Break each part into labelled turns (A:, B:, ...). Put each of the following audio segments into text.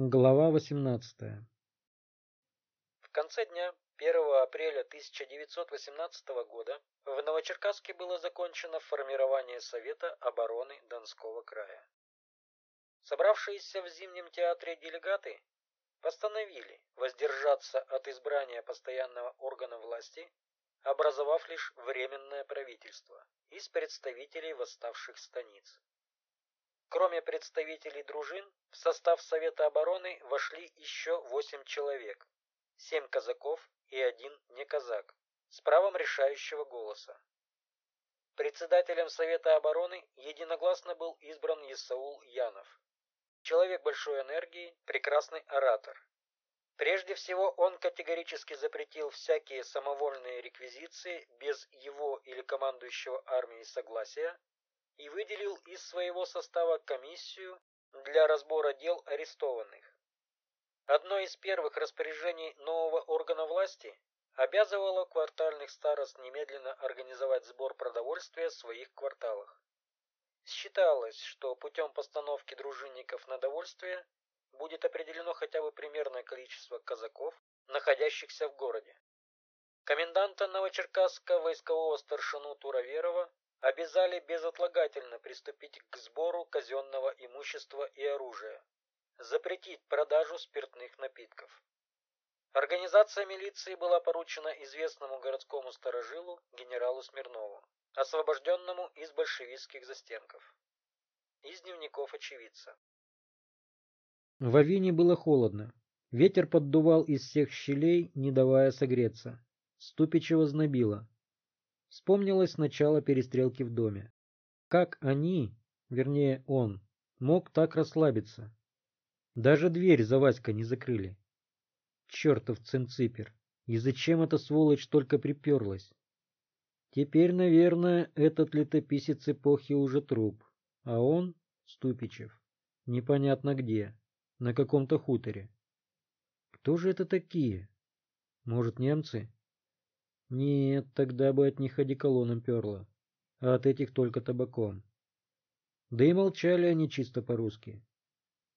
A: Глава 18
B: В конце дня 1 апреля 1918 года в Новочеркасске было закончено формирование Совета обороны Донского края. Собравшиеся в Зимнем театре делегаты постановили воздержаться от избрания постоянного органа власти, образовав лишь Временное правительство из представителей восставших станиц. Кроме представителей дружин, в состав Совета обороны вошли еще восемь человек, семь казаков и один неказак, с правом решающего голоса. Председателем Совета обороны единогласно был избран Исаул Янов. Человек большой энергии, прекрасный оратор. Прежде всего, он категорически запретил всякие самовольные реквизиции без его или командующего армией согласия и выделил из своего состава комиссию для разбора дел арестованных. Одно из первых распоряжений нового органа власти обязывало квартальных старост немедленно организовать сбор продовольствия в своих кварталах. Считалось, что путем постановки дружинников на довольствие будет определено хотя бы примерное количество казаков, находящихся в городе. Коменданта Новочеркасска войскового старшину Туроверова обязали безотлагательно приступить к сбору казенного имущества и оружия, запретить продажу спиртных напитков. Организация милиции была поручена известному городскому сторожилу генералу Смирнову, освобожденному из большевистских застенков. Из дневников очевидца.
A: В Авине было холодно. Ветер поддувал из всех щелей, не давая согреться. Ступичева знобило. Вспомнилось начало перестрелки в доме. Как они, вернее он, мог так расслабиться? Даже дверь за Васькой не закрыли. Чертов цинципер! И зачем эта сволочь только приперлась? Теперь, наверное, этот летописец эпохи уже труп, а он, Ступичев, непонятно где, на каком-то хуторе. Кто же это такие? Может, немцы? Нет, тогда бы от них одеколоном перло, а от этих только табаком. Да и молчали они чисто по-русски.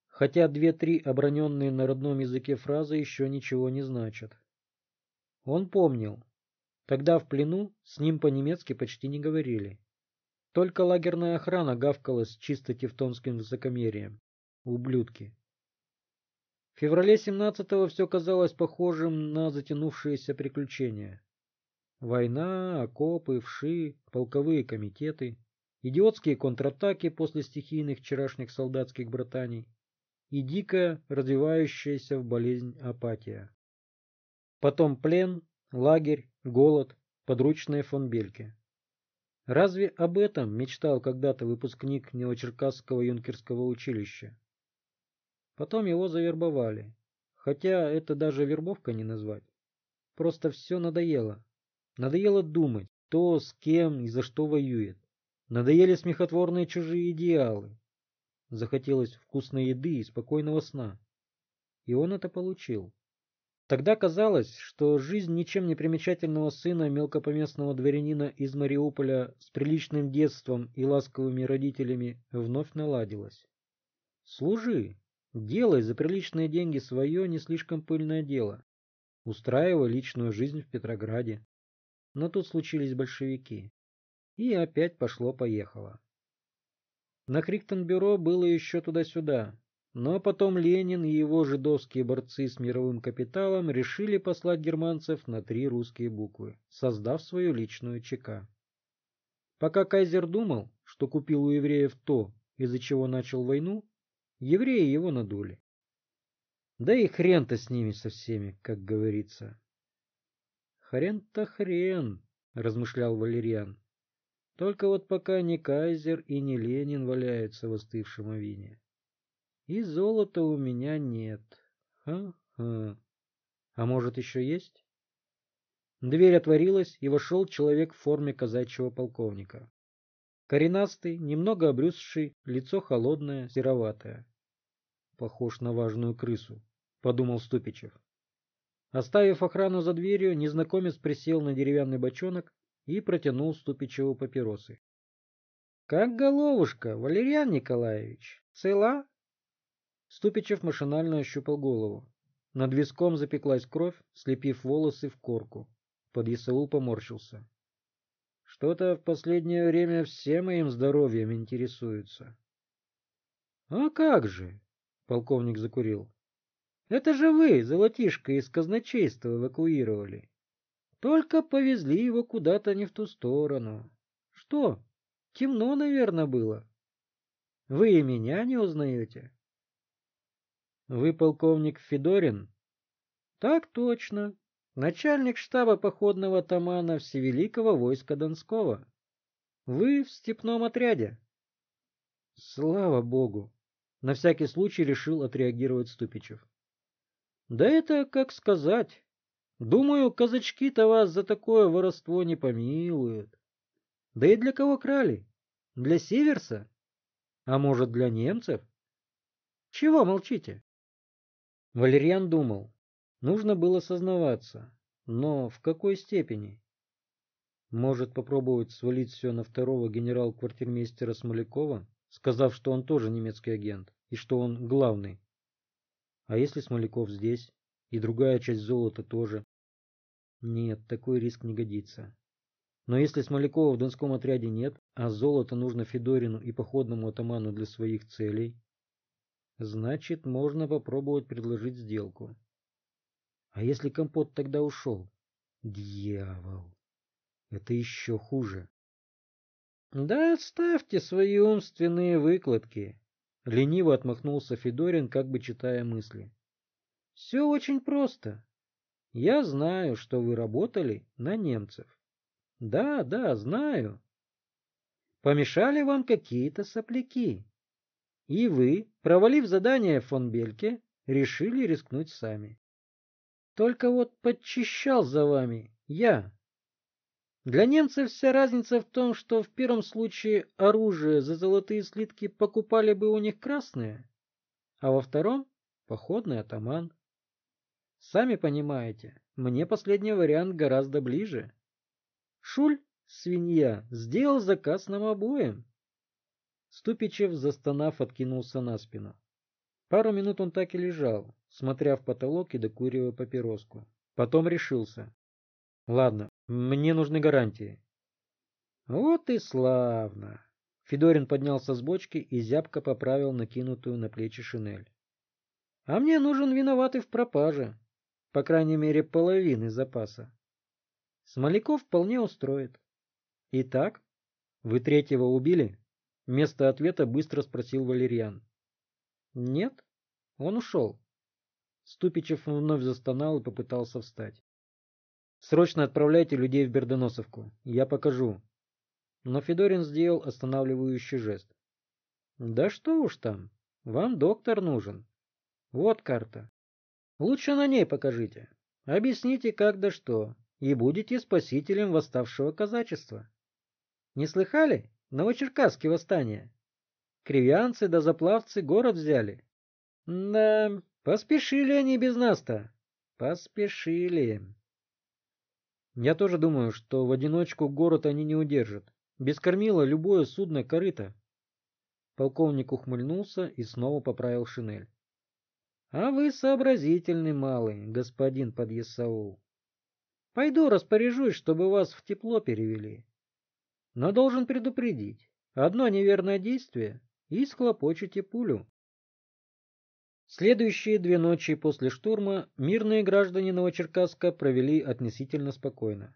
A: Хотя две-три оброненные на родном языке фразы еще ничего не значат. Он помнил. Тогда в плену с ним по-немецки почти не говорили. Только лагерная охрана гавкала с чисто тевтонским высокомерием. Ублюдки. В феврале 17-го все казалось похожим на затянувшиеся приключения. Война, окопы, вши, полковые комитеты, идиотские контратаки после стихийных вчерашних солдатских братаний и дикая, развивающаяся в болезнь апатия. Потом плен, лагерь, голод, подручные фон Бельке. Разве об этом мечтал когда-то выпускник Новочеркасского юнкерского училища? Потом его завербовали, хотя это даже вербовка не назвать. Просто все надоело. Надоело думать, кто с кем и за что воюет. Надоели смехотворные чужие идеалы. Захотелось вкусной еды и спокойного сна. И он это получил. Тогда казалось, что жизнь ничем не примечательного сына мелкопоместного дворянина из Мариуполя с приличным детством и ласковыми родителями вновь наладилась. Служи, делай за приличные деньги свое не слишком пыльное дело. Устраивай личную жизнь в Петрограде. Но тут случились большевики. И опять пошло-поехало. На Криктон-бюро было еще туда-сюда, но потом Ленин и его жидовские борцы с мировым капиталом решили послать германцев на три русские буквы, создав свою личную ЧК. Пока кайзер думал, что купил у евреев то, из-за чего начал войну, евреи его надули. Да и хрен-то с ними со всеми, как говорится. Хрен-то хрен, размышлял Валериан. Только вот пока не Кайзер и не Ленин валяются в остывшем авине. И золота у меня нет. Ха-ха. А может, еще есть? Дверь отворилась, и вошел человек в форме казачьего полковника. Коренастый, немного обрюзший, лицо холодное, сероватое. Похож на важную крысу, подумал Ступичев. Оставив охрану за дверью, незнакомец присел на деревянный бочонок и протянул Ступичеву папиросы. — Как головушка, Валериан Николаевич, цела? Ступичев машинально ощупал голову. Над виском запеклась кровь, слепив волосы в корку. Подъясаул поморщился. Что-то в последнее время все моим здоровьем интересуются. — А как же? — полковник закурил. — Это же вы, золотишко, из казначейства эвакуировали. Только повезли его куда-то не в ту сторону. Что? Темно, наверное, было. Вы и меня не узнаете? Вы полковник Федорин? Так точно. Начальник штаба походного тамана Всевеликого войска Донского. Вы в степном отряде. Слава богу. На всякий случай решил отреагировать Ступичев. Да это как сказать. Думаю, казачки-то вас за такое воровство не помилуют. Да и для кого крали? Для Северса? А может, для немцев? Чего молчите? Валерьян думал. Нужно было сознаваться. Но в какой степени? Может попробовать свалить все на второго генерал-квартирмейстера Смолякова, сказав, что он тоже немецкий агент и что он главный? А если Смоляков здесь, и другая часть золота тоже? Нет, такой риск не годится. Но если Смолякова в Донском отряде нет, а золото нужно Федорину и походному атаману для своих целей, значит, можно попробовать предложить сделку. А если компот тогда ушел? Дьявол! Это еще хуже. Да оставьте свои умственные выкладки. Лениво отмахнулся Федорин, как бы читая мысли. Все очень просто. Я знаю, что вы работали на немцев. Да, да, знаю. Помешали вам какие-то сопляки. И вы, провалив задание фон Бельке, решили рискнуть сами. Только вот подчищал за вами я. Для немцев вся разница в том, что в первом случае оружие за золотые слитки покупали бы у них красные, а во втором — походный атаман. Сами понимаете, мне последний вариант гораздо ближе. Шуль, свинья, сделал заказ нам обоим. Ступичев, застонав, откинулся на спину. Пару минут он так и лежал, смотря в потолок и докуривая папироску. Потом решился. Ладно, мне нужны гарантии. Вот и славно. Федорин поднялся с бочки и зябко поправил накинутую на плечи шинель. А мне нужен виноватый в пропаже. По крайней мере, половины запаса. Смоляков вполне устроит. Итак, вы третьего убили? Вместо ответа быстро спросил Валерьян. Нет, он ушел. Ступичев вновь застонал и попытался встать. Срочно отправляйте людей в Бердоносовку. Я покажу. Но Федорин сделал останавливающий жест. Да что уж там. Вам доктор нужен. Вот карта. Лучше на ней покажите. Объясните, как да что и будете спасителем восставшего казачества. Не слыхали? Новочеркасске восстание. Кривянцы да заплавцы город взяли. Да, поспешили они без нас-то. Поспешили. Я тоже думаю, что в одиночку город они не удержат. Без кормила любое судно корыто. Полковник ухмыльнулся и снова поправил шинель. — А вы сообразительный малый, господин подъясаул. Пойду распоряжусь, чтобы вас в тепло перевели. Но должен предупредить, одно неверное действие и схлопочете пулю. Следующие две ночи после штурма мирные граждане Новочеркасска провели относительно спокойно.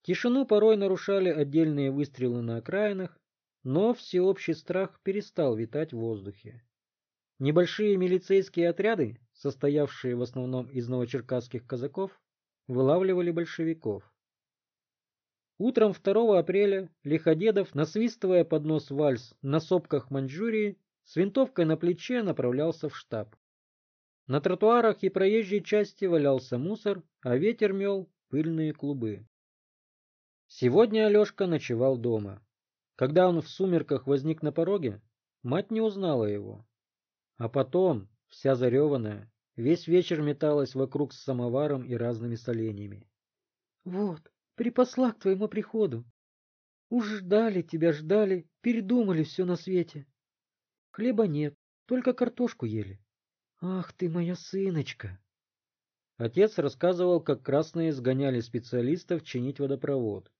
A: Тишину порой нарушали отдельные выстрелы на окраинах, но всеобщий страх перестал витать в воздухе. Небольшие милицейские отряды, состоявшие в основном из новочеркасских казаков, вылавливали большевиков. Утром 2 апреля Лиходедов, насвистывая под нос вальс на сопках Маньчжурии, с винтовкой на плече направлялся в штаб. На тротуарах и проезжей части валялся мусор, а ветер мел пыльные клубы. Сегодня Алешка ночевал дома. Когда он в сумерках возник на пороге, мать не узнала его. А потом, вся зареванная, Весь вечер металась вокруг с самоваром и разными соленьями. — Вот, припасла к твоему приходу. Уж ждали тебя, ждали, передумали все на свете. Хлеба нет, только картошку ели. Ах ты моя сыночка! Отец рассказывал, как красные сгоняли специалистов чинить водопровод.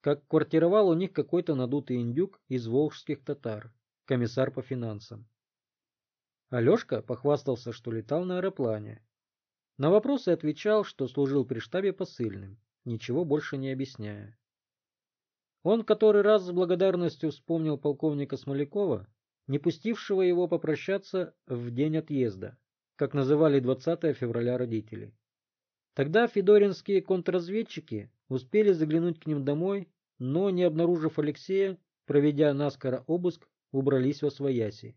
A: Как квартировал у них какой-то надутый индюк из волжских татар, комиссар по финансам. Алешка похвастался, что летал на аэроплане. На вопросы отвечал, что служил при штабе посыльным, ничего больше не объясняя. Он который раз с благодарностью вспомнил полковника Смолякова, не пустившего его попрощаться в день отъезда, как называли 20 февраля родители. Тогда федоринские контрразведчики успели заглянуть к ним домой, но, не обнаружив Алексея, проведя наскоро обыск, убрались во свояси.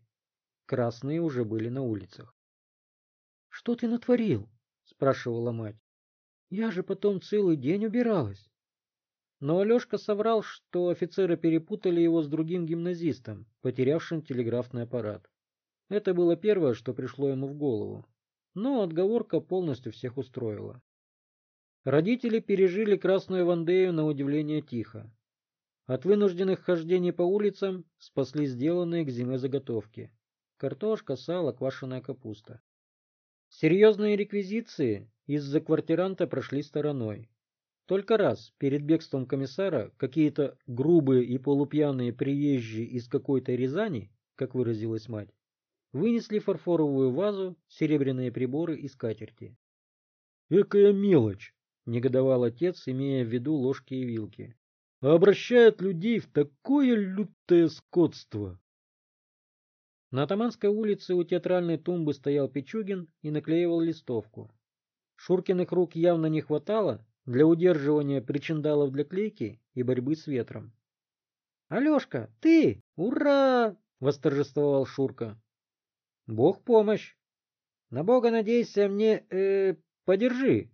A: Красные уже были на улицах. — Что ты натворил? — спрашивала мать. — Я же потом целый день убиралась. Но Алешка соврал, что офицеры перепутали его с другим гимназистом, потерявшим телеграфный аппарат. Это было первое, что пришло ему в голову. Но отговорка полностью всех устроила. Родители пережили Красную Вандею на удивление тихо. От вынужденных хождений по улицам спасли сделанные к зиме заготовки. Картошка, сало, квашеная капуста. Серьезные реквизиции из-за квартиранта прошли стороной. Только раз, перед бегством комиссара, какие-то грубые и полупьяные приезжие из какой-то Рязани, как выразилась мать, вынесли фарфоровую вазу, серебряные приборы и скатерти. «Экая мелочь!» — негодовал отец, имея в виду ложки и вилки. «А обращают людей в такое лютое скотство!» На Атаманской улице у театральной тумбы стоял Пичугин и наклеивал листовку. Шуркиных рук явно не хватало, для удерживания причиндалов для клейки и борьбы с ветром. «Алешка, ты! Ура!» — восторжествовал Шурка. «Бог помощь! На Бога надейся мне... Э, подержи!»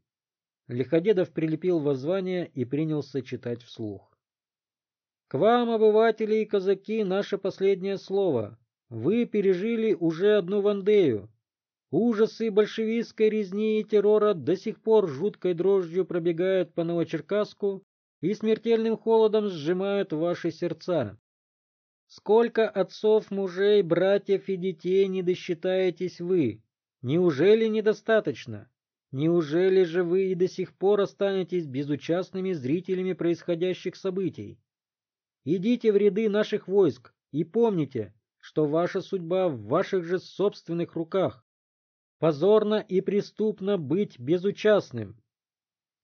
A: Лиходедов прилепил воззвание и принялся читать вслух. «К вам, обыватели и казаки, наше последнее слово. Вы пережили уже одну Вандею, Ужасы большевистской резни и террора до сих пор жуткой дрожью пробегают по Новочеркасску и смертельным холодом сжимают ваши сердца. Сколько отцов, мужей, братьев и детей не досчитаетесь вы? Неужели недостаточно? Неужели же вы и до сих пор останетесь безучастными зрителями происходящих событий? Идите в ряды наших войск и помните, что ваша судьба в ваших же собственных руках. Позорно и преступно быть безучастным.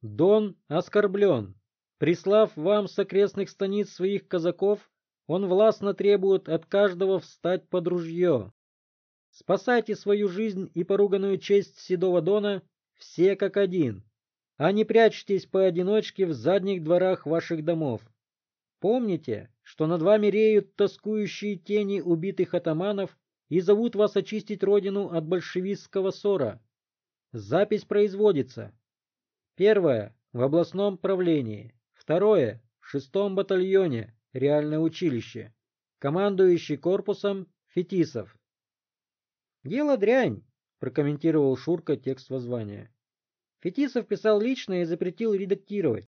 A: Дон оскорблен. Прислав вам с окрестных станиц своих казаков, он властно требует от каждого встать под ружье. Спасайте свою жизнь и поруганную честь Седого Дона все как один, а не прячьтесь поодиночке в задних дворах ваших домов. Помните, что над вами реют тоскующие тени убитых атаманов и зовут вас очистить родину от большевистского ссора. Запись производится. Первое – в областном правлении. Второе – в шестом батальоне, реальное училище. Командующий корпусом Фетисов. «Дело дрянь», – прокомментировал Шурка текст воззвания. Фетисов писал лично и запретил редактировать.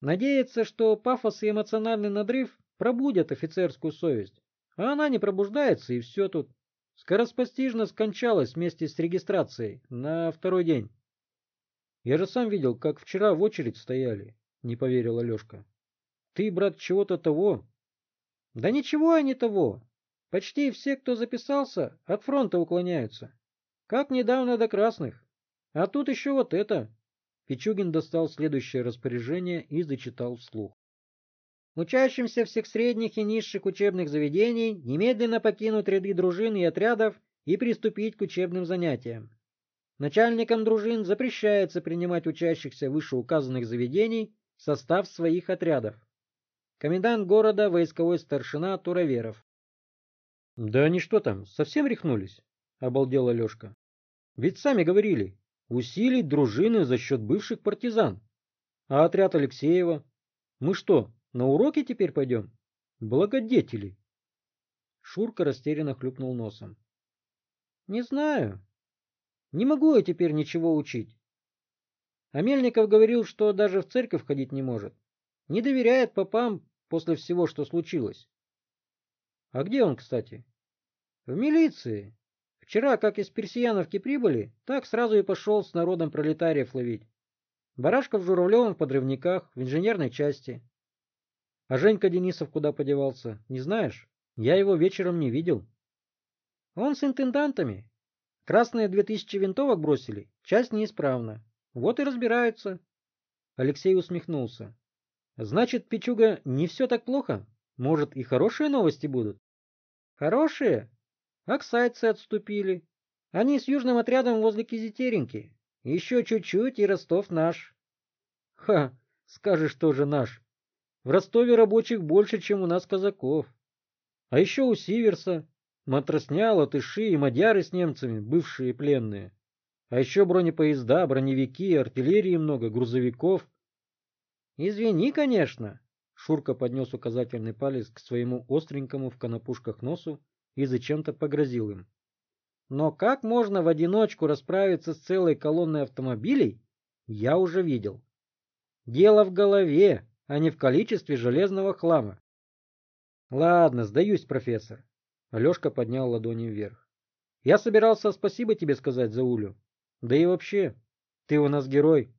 A: Надеется, что пафос и эмоциональный надрыв пробудят офицерскую совесть. А она не пробуждается, и все тут. Скороспостижно скончалась вместе с регистрацией на второй день. Я же сам видел, как вчера в очередь стояли, не поверил Алешка. Ты, брат, чего-то того? Да ничего они того. Почти все, кто записался, от фронта уклоняются. Как недавно до красных. А тут еще вот это. Пичугин достал следующее распоряжение и зачитал вслух. Учащимся всех средних и низших учебных заведений немедленно покинуть ряды дружин и отрядов и приступить к учебным занятиям. Начальникам дружин запрещается принимать учащихся вышеуказанных заведений в состав своих отрядов. Комендант города войсковой старшина Туроверов. — Да они что там, совсем рехнулись? — обалдел Алешка. — Ведь сами говорили, усилить дружины за счет бывших партизан. А отряд Алексеева? Мы что, на уроки теперь пойдем? Благодетели. Шурка растерянно хлюпнул носом. Не знаю. Не могу я теперь ничего учить. А Мельников говорил, что даже в церковь ходить не может. Не доверяет попам после всего, что случилось. А где он, кстати? В милиции. Вчера, как из Персияновки прибыли, так сразу и пошел с народом пролетариев ловить. Барашков в Журавлевом подрывниках, в инженерной части. А Женька Денисов куда подевался, не знаешь? Я его вечером не видел. Он с интендантами. Красные две тысячи винтовок бросили, часть неисправна. Вот и разбираются. Алексей усмехнулся. Значит, Пичуга, не все так плохо? Может, и хорошие новости будут? Хорошие? Аксайцы отступили. Они с южным отрядом возле Кизитеринки. Еще чуть-чуть, и Ростов наш. Ха, скажешь тоже наш. В Ростове рабочих больше, чем у нас казаков. А еще у Сиверса матросня, латыши и мадяры с немцами, бывшие пленные. А еще бронепоезда, броневики, артиллерии много, грузовиков. Извини, конечно. Шурка поднес указательный палец к своему остренькому в конопушках носу и зачем-то погрозил им. Но как можно в одиночку расправиться с целой колонной автомобилей, я уже видел. Дело в голове, а не в количестве железного хлама. Ладно, сдаюсь, профессор. Алешка поднял ладони вверх. Я собирался спасибо тебе сказать за Улю. Да и вообще, ты у нас герой.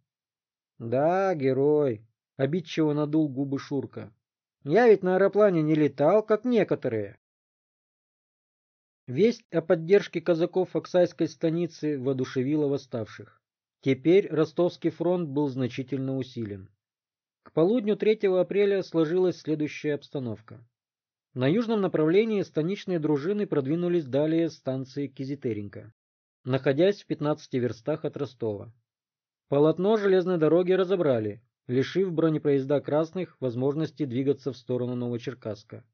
A: Да, герой. Обидчиво надул губы Шурка. Я ведь на аэроплане не летал, как некоторые. Весть о поддержке казаков Оксайской станицы воодушевила восставших. Теперь Ростовский фронт был значительно усилен. К полудню 3 апреля сложилась следующая обстановка. На южном направлении станичные дружины продвинулись далее станции Кизитеренко, находясь в 15 верстах от Ростова. Полотно железной дороги разобрали, лишив бронепоезда красных возможности двигаться в сторону Новочеркасска.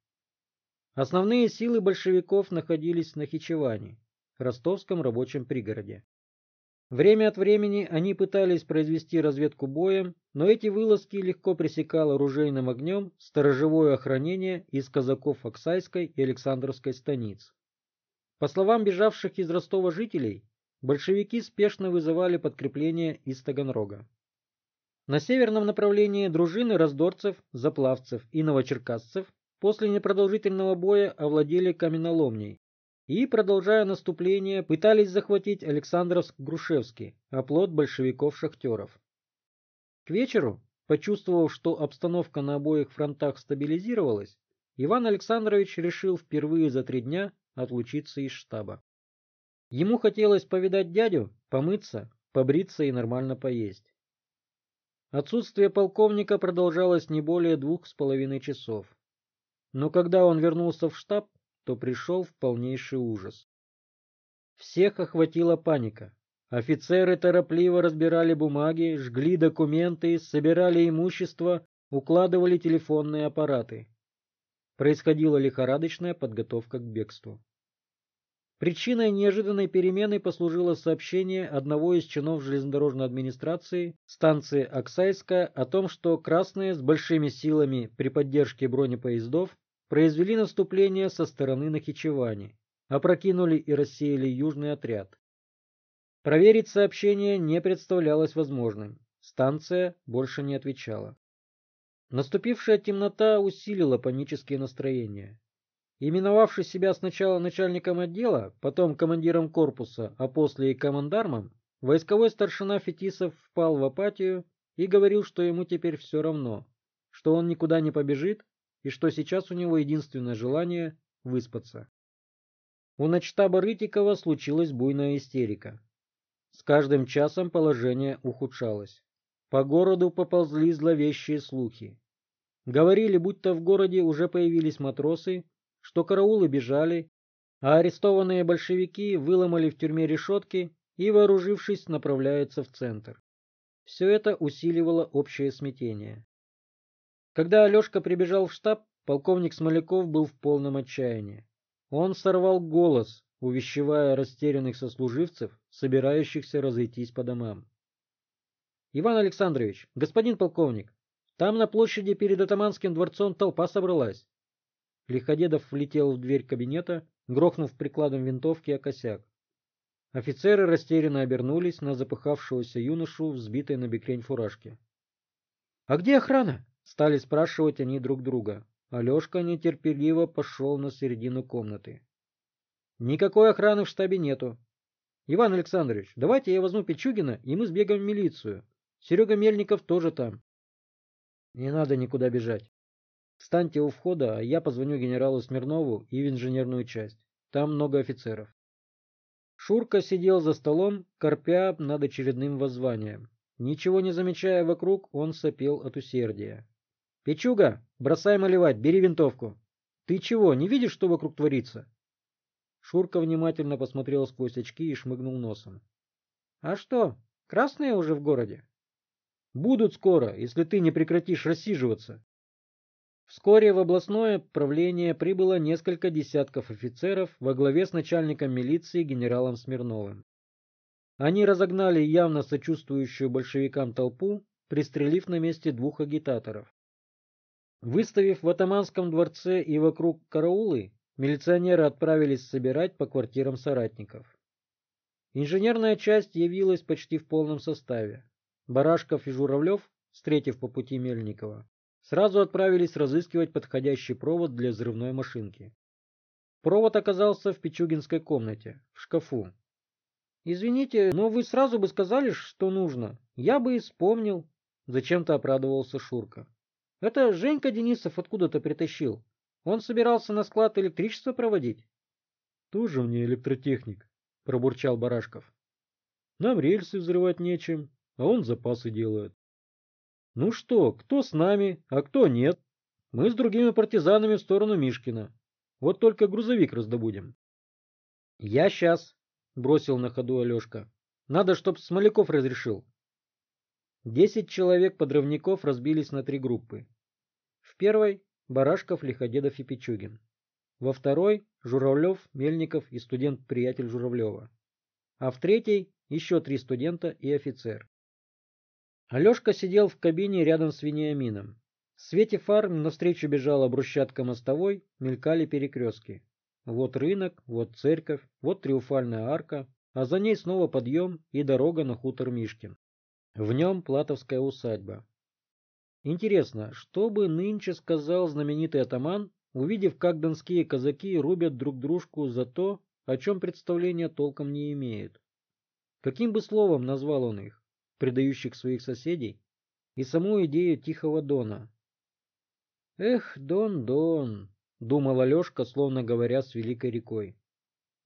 A: Основные силы большевиков находились на Хичеване, ростовском рабочем пригороде. Время от времени они пытались произвести разведку боем, но эти вылазки легко пресекало оружейным огнем сторожевое охранение из казаков Оксайской и Александровской станиц. По словам бежавших из Ростова жителей, большевики спешно вызывали подкрепление из Таганрога. На северном направлении дружины раздорцев, заплавцев и новочеркасцев после непродолжительного боя овладели каменоломней, и, продолжая наступление, пытались захватить Александровск-Грушевский, оплот большевиков-шахтеров. К вечеру, почувствовав, что обстановка на обоих фронтах стабилизировалась, Иван Александрович решил впервые за три дня отлучиться из штаба. Ему хотелось повидать дядю, помыться, побриться и нормально поесть. Отсутствие полковника продолжалось не более двух с половиной часов. Но когда он вернулся в штаб, то пришел в полнейший ужас. Всех охватила паника. Офицеры торопливо разбирали бумаги, жгли документы, собирали имущество, укладывали телефонные аппараты. Происходила лихорадочная подготовка к бегству. Причиной неожиданной перемены послужило сообщение одного из чинов железнодорожной администрации станции Оксайская о том, что красные с большими силами при поддержке бронепоездов произвели наступление со стороны Нахичевани, опрокинули и рассеяли южный отряд. Проверить сообщение не представлялось возможным. Станция больше не отвечала. Наступившая темнота усилила панические настроения. Именовавший себя сначала начальником отдела, потом командиром корпуса, а после и командармом, войсковой старшина Фетисов впал в апатию и говорил, что ему теперь все равно, что он никуда не побежит, и что сейчас у него единственное желание — выспаться. У начтаба Рытикова случилась буйная истерика. С каждым часом положение ухудшалось. По городу поползли зловещие слухи. Говорили, будто в городе уже появились матросы, что караулы бежали, а арестованные большевики выломали в тюрьме решетки и, вооружившись, направляются в центр. Все это усиливало общее смятение. Когда Алешка прибежал в штаб, полковник Смоляков был в полном отчаянии. Он сорвал голос, увещевая растерянных сослуживцев, собирающихся разойтись по домам. «Иван Александрович, господин полковник, там на площади перед атаманским дворцом толпа собралась». Лиходедов влетел в дверь кабинета, грохнув прикладом винтовки о косяк. Офицеры растерянно обернулись на запыхавшегося юношу, взбитой на бекрень фуражке. — А где охрана? Стали спрашивать они друг друга. Алешка нетерпеливо пошел на середину комнаты. Никакой охраны в штабе нету. Иван Александрович, давайте я возьму Пичугина, и мы сбегаем в милицию. Серега Мельников тоже там. Не надо никуда бежать. Встаньте у входа, а я позвоню генералу Смирнову и в инженерную часть. Там много офицеров. Шурка сидел за столом, корпя над очередным воззванием. Ничего не замечая вокруг, он сопел от усердия. — Печуга, бросай малевать, бери винтовку. Ты чего, не видишь, что вокруг творится? Шурка внимательно посмотрел сквозь очки и шмыгнул носом. — А что, красные уже в городе? — Будут скоро, если ты не прекратишь рассиживаться. Вскоре в областное правление прибыло несколько десятков офицеров во главе с начальником милиции генералом Смирновым. Они разогнали явно сочувствующую большевикам толпу, пристрелив на месте двух агитаторов. Выставив в атаманском дворце и вокруг караулы, Милиционеры отправились собирать по квартирам соратников. Инженерная часть явилась почти в полном составе. Барашков и Журавлев, встретив по пути Мельникова, сразу отправились разыскивать подходящий провод для взрывной машинки. Провод оказался в Пичугинской комнате, в шкафу. «Извините, но вы сразу бы сказали, что нужно. Я бы и вспомнил», — зачем-то оправдывался Шурка. «Это Женька Денисов откуда-то притащил. Он собирался на склад электричество проводить? — Тоже мне электротехник, — пробурчал Барашков. — Нам рельсы взрывать нечем, а он запасы делает. — Ну что, кто с нами, а кто нет? Мы с другими партизанами в сторону Мишкина. Вот только грузовик раздобудем. — Я сейчас, — бросил на ходу Алешка. — Надо, чтоб Смоляков разрешил. Десять человек-подрывников разбились на три группы. В первой Барашков, Лиходедов и Пичугин. Во второй – Журавлев, Мельников и студент-приятель Журавлева. А в третьей – еще три студента и офицер. Алешка сидел в кабине рядом с Вениамином. В свете фар навстречу бежала брусчатка мостовой, мелькали перекрестки. Вот рынок, вот церковь, вот триумфальная арка, а за ней снова подъем и дорога на хутор Мишкин. В нем платовская усадьба. Интересно, что бы нынче сказал знаменитый атаман, увидев, как донские казаки рубят друг дружку за то, о чем представления толком не имеют? Каким бы словом назвал он их, предающих своих соседей, и саму идею Тихого Дона? «Эх, Дон, Дон!» — думал Алешка, словно говоря с великой рекой.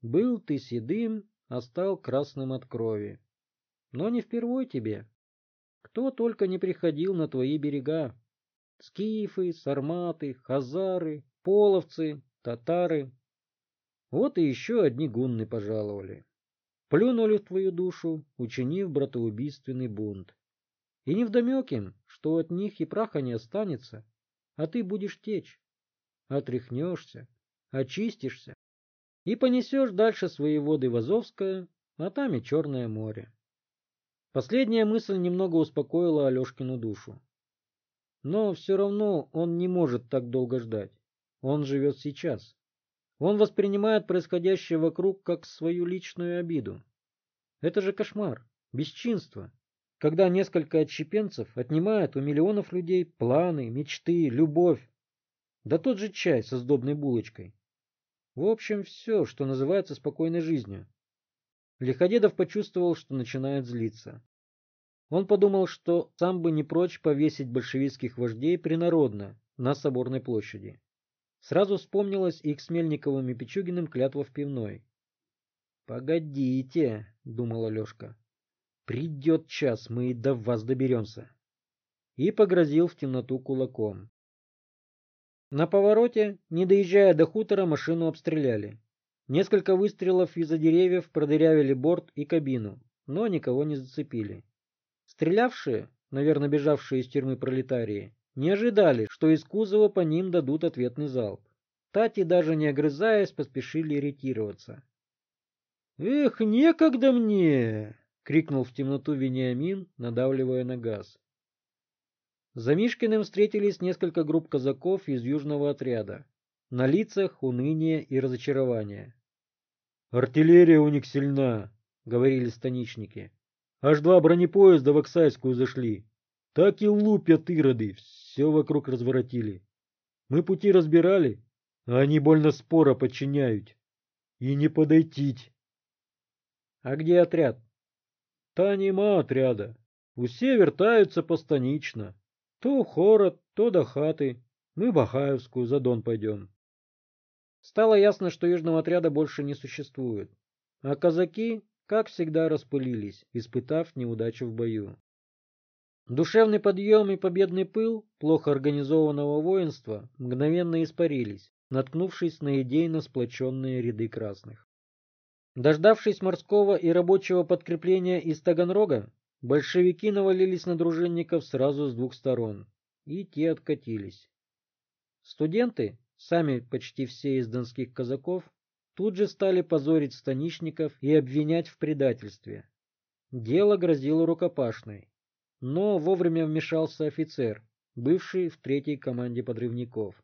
A: «Был ты седым, а стал красным от крови. Но не впервой тебе. Кто только не приходил на твои берега. Скифы, сарматы, хазары, половцы, татары. Вот и еще одни гунны пожаловали. Плюнули в твою душу, учинив братоубийственный бунт. И не невдомек им, что от них и праха не останется, а ты будешь течь. Отряхнешься, очистишься и понесешь дальше свои воды в Азовское, а там и Черное море. Последняя мысль немного успокоила Алешкину душу. Но все равно он не может так долго ждать. Он живет сейчас. Он воспринимает происходящее вокруг как свою личную обиду. Это же кошмар, бесчинство, когда несколько отщепенцев отнимают у миллионов людей планы, мечты, любовь, да тот же чай со сдобной булочкой. В общем, все, что называется спокойной жизнью. Лиходедов почувствовал, что начинает злиться. Он подумал, что сам бы не прочь повесить большевистских вождей принародно на Соборной площади. Сразу вспомнилось их с Мельниковым и Пичугиным клятва в пивной. «Погодите», — думал Алешка, — «придет час, мы и до вас доберемся». И погрозил в темноту кулаком. На повороте, не доезжая до хутора, машину обстреляли. Несколько выстрелов из-за деревьев продырявили борт и кабину, но никого не зацепили. Стрелявшие, наверное, бежавшие из тюрьмы пролетарии, не ожидали, что из кузова по ним дадут ответный залп. Тати, даже не огрызаясь, поспешили ретироваться. «Эх, некогда мне!» — крикнул в темноту Вениамин, надавливая на газ. За Мишкиным встретились несколько групп казаков из южного отряда. На лицах уныние и разочарование. Артиллерия у них сильна, говорили станичники. Аж два бронепоезда в Оксайскую зашли. Так и лупят ироды, все вокруг разворотили. Мы пути разбирали, а они больно споро подчиняют.
C: и не подойтить.
A: А где отряд?
C: Та нема отряда. Усе вертаются постанично. То хород, то до хаты. Мы в Бахаевскую за Дон пойдем.
A: Стало ясно, что южного отряда больше не существует. А казаки, как всегда, распылились, испытав неудачу в бою. Душевный подъем и победный пыл плохо организованного воинства мгновенно испарились, наткнувшись на идейно сплоченные ряды красных. Дождавшись морского и рабочего подкрепления из Таганрога, большевики навалились на дружинников сразу с двух сторон, и те откатились. Студенты, сами почти все из донских казаков, тут же стали позорить станичников и обвинять в предательстве. Дело грозило рукопашной, но вовремя вмешался офицер, бывший в третьей команде подрывников.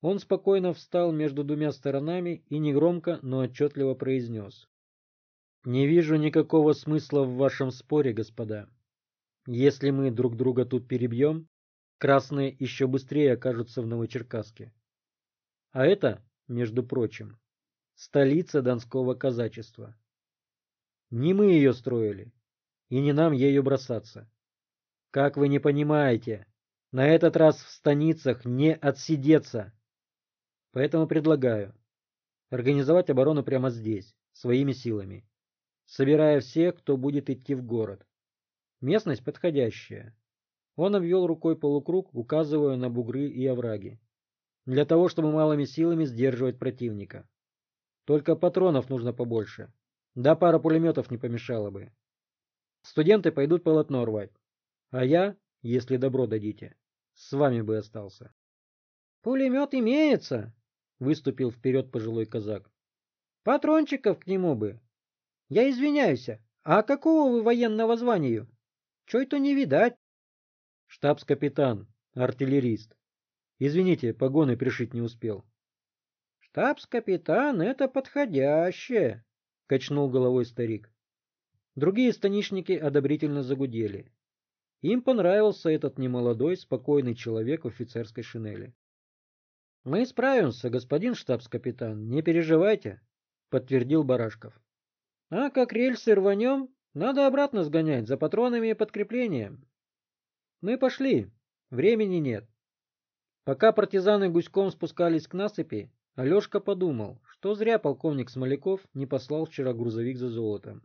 A: Он спокойно встал между двумя сторонами и негромко, но отчетливо произнес. «Не вижу никакого смысла в вашем споре, господа. Если мы друг друга тут перебьем, красные еще быстрее окажутся в Новочеркасске. А это, между прочим, столица Донского казачества. Не мы ее строили, и не нам ею бросаться. Как вы не понимаете, на этот раз в станицах не отсидеться. Поэтому предлагаю организовать оборону прямо здесь, своими силами, собирая всех, кто будет идти в город. Местность подходящая. Он обвел рукой полукруг, указывая на бугры и овраги. Для того, чтобы малыми силами сдерживать противника. Только патронов нужно побольше. Да пара пулеметов не помешало бы. Студенты пойдут полотно рвать. А я, если добро дадите, с вами бы остался. — Пулемет имеется, — выступил вперед пожилой казак. — Патрончиков к нему бы. Я извиняюсь, а какого вы военного званию? Чой-то не видать. — Штабс-капитан, артиллерист. Извините, погоны пришить не успел. — Штабс-капитан — это подходящее, — качнул головой старик. Другие станичники одобрительно загудели. Им понравился этот немолодой, спокойный человек в офицерской шинели. — Мы справимся, господин штабс-капитан, не переживайте, — подтвердил Барашков. — А как рельсы рванем, надо обратно сгонять за патронами и подкреплением. Мы пошли, времени нет. Пока партизаны гуськом спускались к насыпи, Алешка подумал, что зря полковник Смоляков не послал вчера грузовик за золотом.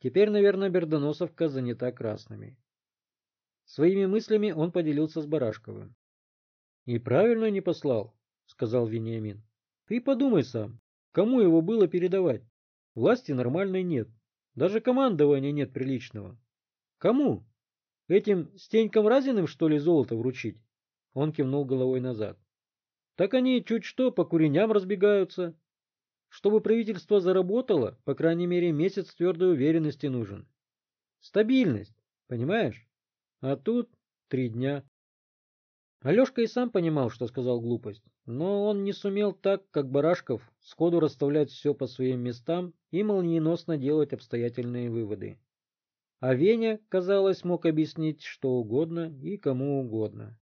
A: Теперь, наверное, Бердоносовка занята красными. Своими мыслями он поделился с Барашковым. — И правильно не послал, — сказал Вениамин. — Ты подумай сам, кому его было передавать? Власти нормальной нет, даже командования нет приличного. Кому? Этим Стенькам Разиным, что ли, золото вручить? Он кивнул головой назад. Так они чуть что по куреням разбегаются. Чтобы правительство заработало, по крайней мере, месяц твердой уверенности нужен. Стабильность, понимаешь? А тут три дня. Алешка и сам понимал, что сказал глупость, но он не сумел так, как Барашков, сходу расставлять все по своим местам и молниеносно делать обстоятельные выводы. А Веня, казалось, мог объяснить что угодно и кому угодно.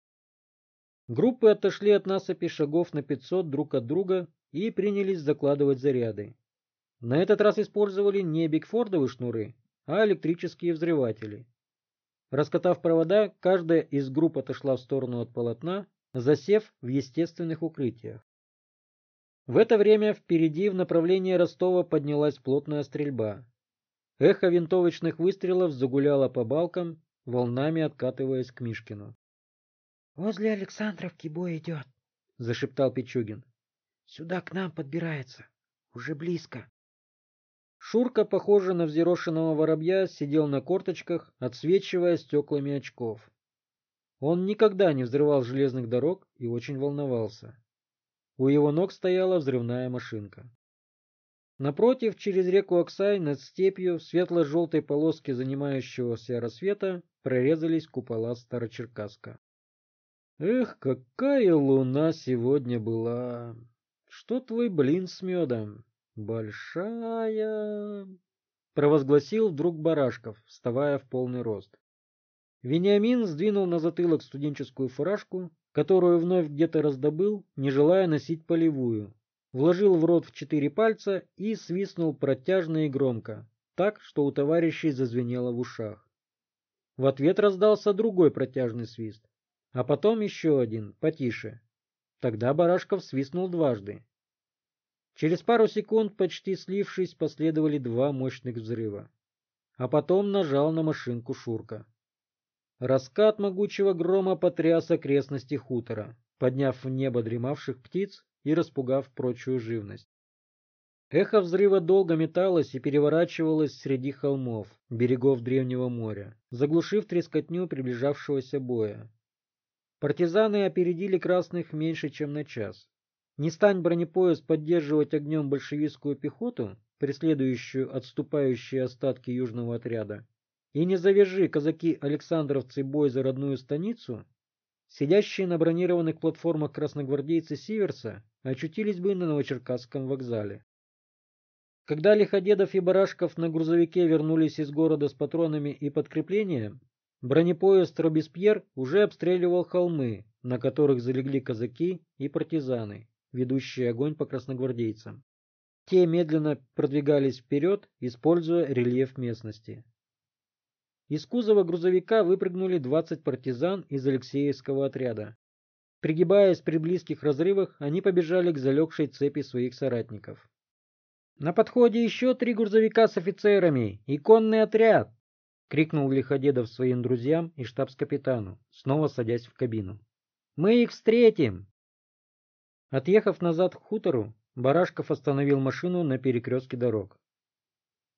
A: Группы отошли от насыпи шагов на 500 друг от друга и принялись закладывать заряды. На этот раз использовали не бигфордовые шнуры, а электрические взрыватели. Раскатав провода, каждая из групп отошла в сторону от полотна, засев в естественных укрытиях. В это время впереди в направлении Ростова поднялась плотная стрельба. Эхо винтовочных выстрелов загуляло по балкам, волнами откатываясь к Мишкину. — Возле Александровки бой идет, — зашептал Пичугин. — Сюда к нам подбирается. Уже близко. Шурка, похожий на взъерошенного воробья, сидел на корточках, отсвечивая стеклами очков. Он никогда не взрывал железных дорог и очень волновался. У его ног стояла взрывная машинка. Напротив, через реку Оксай над степью в светло-желтой полоске занимающегося рассвета прорезались купола Старочеркасска. Эх, какая луна сегодня была! Что твой блин с медом? «Большая...» — провозгласил вдруг Барашков, вставая в полный рост. Вениамин сдвинул на затылок студенческую фуражку, которую вновь где-то раздобыл, не желая носить полевую, вложил в рот в четыре пальца и свистнул протяжно и громко, так, что у товарищей зазвенело в ушах. В ответ раздался другой протяжный свист, а потом еще один, потише. Тогда Барашков свистнул дважды. Через пару секунд, почти слившись, последовали два мощных взрыва. А потом нажал на машинку Шурка. Раскат могучего грома потряс окрестности хутора, подняв в небо дремавших птиц и распугав прочую живность. Эхо взрыва долго металось и переворачивалось среди холмов, берегов древнего моря, заглушив трескотню приближавшегося боя. Партизаны опередили красных меньше, чем на час. Не стань бронепоезд поддерживать огнем большевистскую пехоту, преследующую отступающие остатки южного отряда, и не завяжи казаки-александровцы бой за родную станицу, сидящие на бронированных платформах красногвардейцы Сиверса очутились бы на Новочеркасском вокзале. Когда Лиходедов и Барашков на грузовике вернулись из города с патронами и подкреплением, бронепоезд Робеспьер уже обстреливал холмы, на которых залегли казаки и партизаны, ведущие огонь по красногвардейцам. Те медленно продвигались вперед, используя рельеф местности. Из кузова грузовика выпрыгнули 20 партизан из Алексеевского отряда. Пригибаясь при близких разрывах, они побежали к залегшей цепи своих соратников. «На подходе еще три грузовика с офицерами и конный отряд!» — крикнул Лиходедов своим друзьям и штабс-капитану, снова садясь в кабину. «Мы их встретим!» Отъехав назад к хутору, Барашков остановил машину на перекрестке дорог.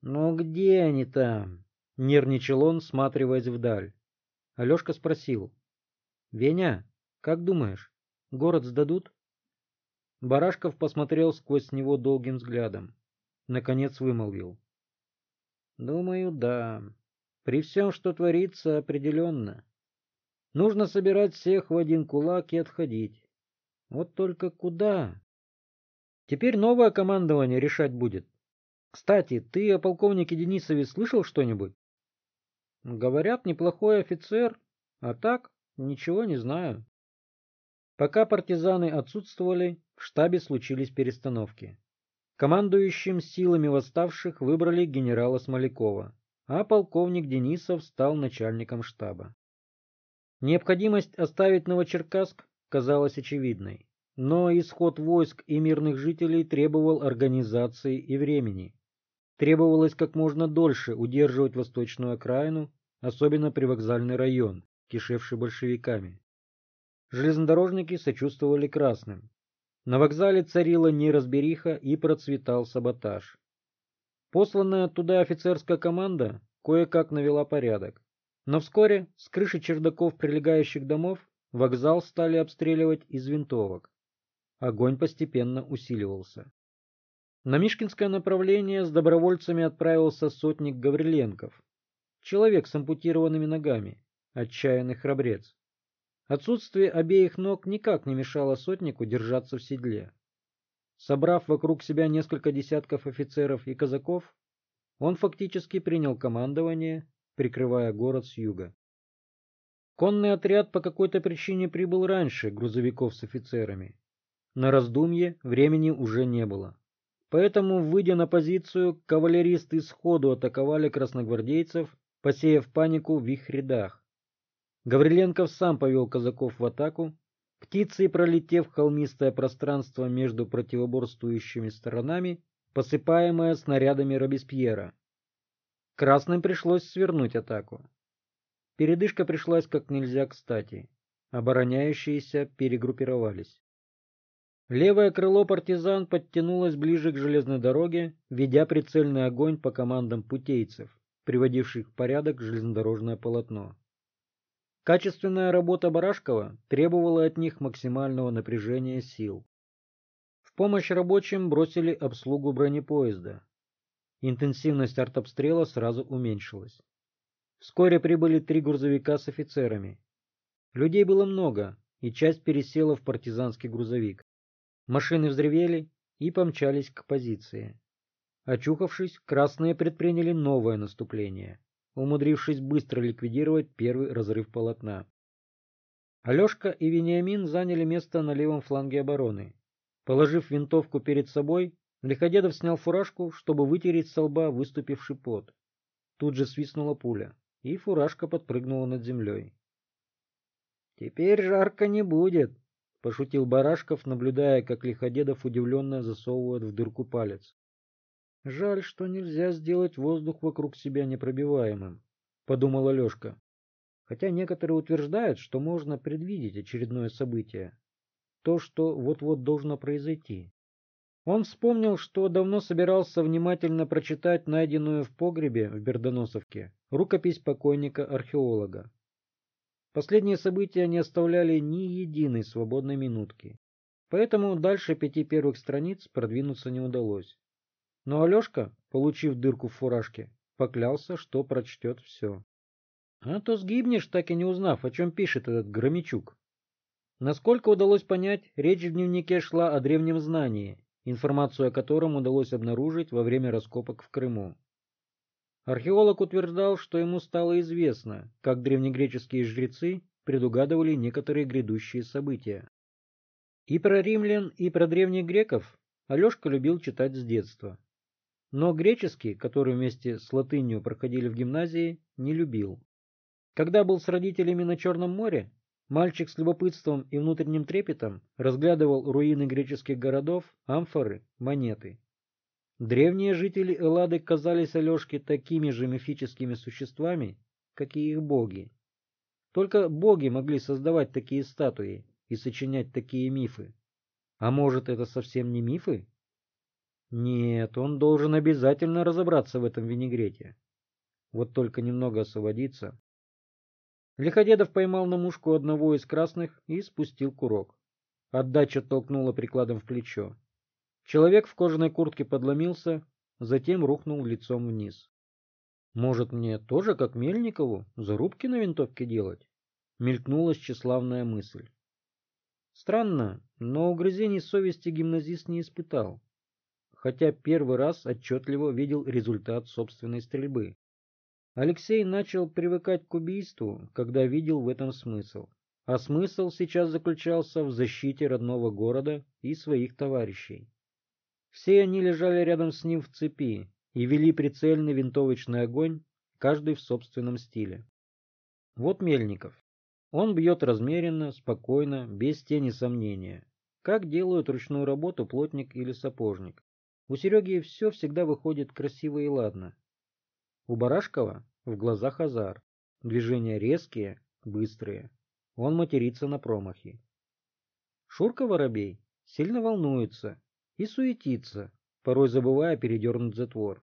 A: «Ну где они там?» — нервничал он, сматриваясь вдаль. Алешка спросил. «Веня, как думаешь, город сдадут?» Барашков посмотрел сквозь него долгим взглядом. Наконец вымолвил. «Думаю, да. При всем, что творится, определенно. Нужно собирать всех в один кулак и отходить. Вот только куда?» Теперь новое командование решать будет. Кстати, ты о полковнике Денисове слышал что-нибудь? Говорят, неплохой офицер, а так ничего не знаю. Пока партизаны отсутствовали, в штабе случились перестановки. Командующим силами восставших выбрали генерала Смолякова, а полковник Денисов стал начальником штаба. Необходимость оставить Новочеркасск казалась очевидной, но исход войск и мирных жителей требовал организации и времени. Требовалось как можно дольше удерживать восточную окраину, особенно привокзальный район, кишевший большевиками. Железнодорожники сочувствовали красным. На вокзале царила неразбериха и процветал саботаж. Посланная туда офицерская команда кое-как навела порядок. Но вскоре с крыши чердаков прилегающих домов вокзал стали обстреливать из винтовок. Огонь постепенно усиливался. На Мишкинское направление с добровольцами отправился сотник Гавриленков, человек с ампутированными ногами, отчаянный храбрец. Отсутствие обеих ног никак не мешало сотнику держаться в седле. Собрав вокруг себя несколько десятков офицеров и казаков, он фактически принял командование, прикрывая город с юга. Конный отряд по какой-то причине прибыл раньше грузовиков с офицерами. На раздумье времени уже не было. Поэтому, выйдя на позицию, кавалеристы сходу атаковали красногвардейцев, посеяв панику в их рядах. Гавриленков сам повел казаков в атаку, птицы, пролетев холмистое пространство между противоборствующими сторонами, посыпаемое снарядами Робеспьера. Красным пришлось свернуть атаку. Передышка пришлась как нельзя кстати. Обороняющиеся перегруппировались. Левое крыло партизан подтянулось ближе к железной дороге, ведя прицельный огонь по командам путейцев, приводивших в порядок железнодорожное полотно. Качественная работа Барашкова требовала от них максимального напряжения сил. В помощь рабочим бросили обслугу бронепоезда. Интенсивность артобстрела сразу уменьшилась. Вскоре прибыли три грузовика с офицерами. Людей было много, и часть пересела в партизанский грузовик. Машины взревели и помчались к позиции. Очухавшись, красные предприняли новое наступление, умудрившись быстро ликвидировать первый разрыв полотна. Алешка и Вениамин заняли место на левом фланге обороны. Положив винтовку перед собой, Лиходедов снял фуражку, чтобы вытереть со лба выступивший пот. Тут же свистнула пуля, и фуражка подпрыгнула над землей. «Теперь жарко не будет», — пошутил Барашков, наблюдая, как Лиходедов удивленно засовывает в дырку палец. «Жаль, что нельзя сделать воздух вокруг себя непробиваемым», — подумала Лешка. Хотя некоторые утверждают, что можно предвидеть очередное событие, то, что вот-вот должно произойти. Он вспомнил, что давно собирался внимательно прочитать найденную в погребе в Бердоносовке рукопись покойника-археолога. Последние события не оставляли ни единой свободной минутки, поэтому дальше пяти первых страниц продвинуться не удалось. Но Алешка, получив дырку в фуражке, поклялся, что прочтет все. А то сгибнешь, так и не узнав, о чем пишет этот Громичук. Насколько удалось понять, речь в дневнике шла о древнем знании, информацию о котором удалось обнаружить во время раскопок в Крыму. Археолог утверждал, что ему стало известно, как древнегреческие жрецы предугадывали некоторые грядущие события. И про римлян, и про древних греков Алешка любил читать с детства. Но греческий, который вместе с латынью проходили в гимназии, не любил. Когда был с родителями на Черном море, мальчик с любопытством и внутренним трепетом разглядывал руины греческих городов, амфоры, монеты. Древние жители Эллады казались Алешке такими же мифическими существами, как и их боги. Только боги могли создавать такие статуи и сочинять такие мифы. А может, это совсем не мифы? Нет, он должен обязательно разобраться в этом винегрете. Вот только немного освободиться, Лиходедов поймал на мушку одного из красных и спустил курок. Отдача толкнула прикладом в плечо. Человек в кожаной куртке подломился, затем рухнул лицом вниз. «Может, мне тоже, как Мельникову, зарубки на винтовке делать?» Мелькнула тщеславная мысль. Странно, но угрызений совести гимназист не испытал, хотя первый раз отчетливо видел результат собственной стрельбы. Алексей начал привыкать к убийству, когда видел в этом смысл. А смысл сейчас заключался в защите родного города и своих товарищей. Все они лежали рядом с ним в цепи и вели прицельный винтовочный огонь, каждый в собственном стиле. Вот Мельников. Он бьет размеренно, спокойно, без тени сомнения. Как делают ручную работу плотник или сапожник. У Сереги все всегда выходит красиво и ладно. У Барашкова в глазах азар. Движения резкие, быстрые. Он матерится на промахи. Шурка Воробей сильно волнуется и суетится, порой забывая передернуть затвор.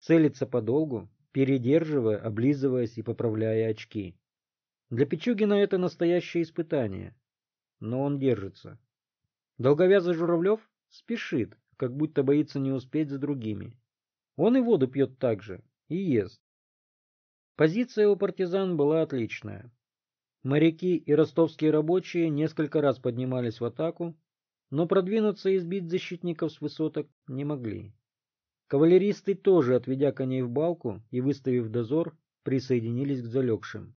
A: Целится подолгу, передерживая, облизываясь и поправляя очки. Для Пичугина это настоящее испытание. Но он держится. Долговязый Журавлев спешит, как будто боится не успеть за другими. Он и воду пьет так же, и ест. Позиция у партизан была отличная. Моряки и ростовские рабочие несколько раз поднимались в атаку, но продвинуться и сбить защитников с высоток не могли. Кавалеристы тоже, отведя коней в балку и выставив дозор, присоединились к залегшим.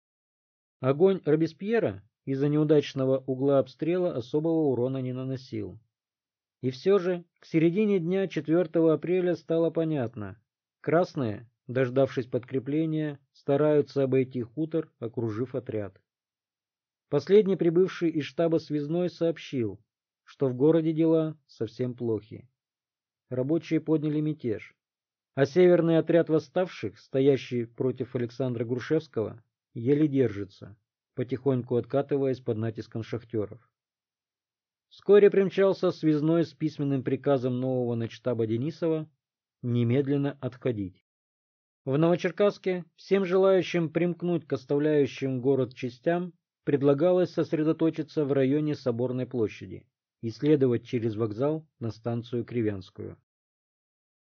A: Огонь Робеспьера из-за неудачного угла обстрела особого урона не наносил. И все же к середине дня 4 апреля стало понятно. Красные, дождавшись подкрепления, стараются обойти хутор, окружив отряд. Последний прибывший из штаба связной сообщил, что в городе дела совсем плохи. Рабочие подняли мятеж, а северный отряд восставших, стоящий против Александра Грушевского, еле держится, потихоньку откатываясь под натиском шахтеров. Вскоре примчался связной с письменным приказом нового начштаба Денисова немедленно отходить. В Новочеркасске всем желающим примкнуть к оставляющим город частям предлагалось сосредоточиться в районе Соборной площади и следовать через вокзал на станцию Кривянскую.